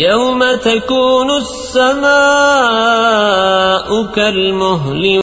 يوم تكون السماء كالمهل